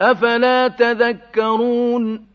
أفلا تذكرون